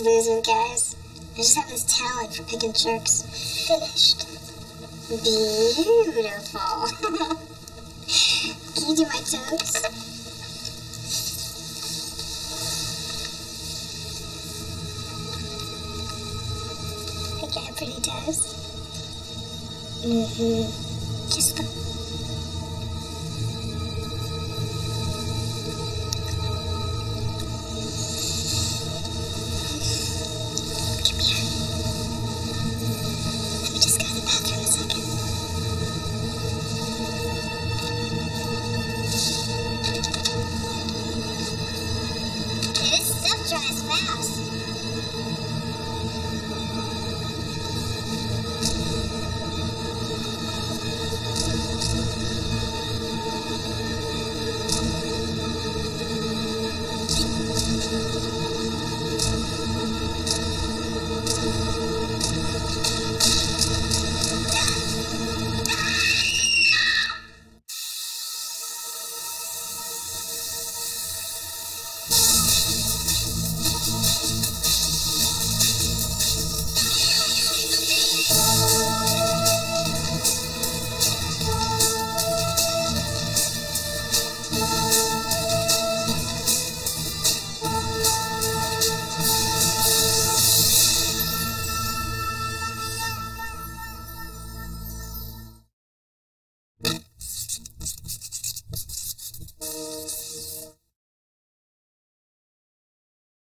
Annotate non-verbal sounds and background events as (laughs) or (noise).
Loser, guys. I just have this talent for picking jerks. Finished. Beautiful. (laughs) Can you do my toes? Think I have pretty toes? Mm-hmm. Kiss them.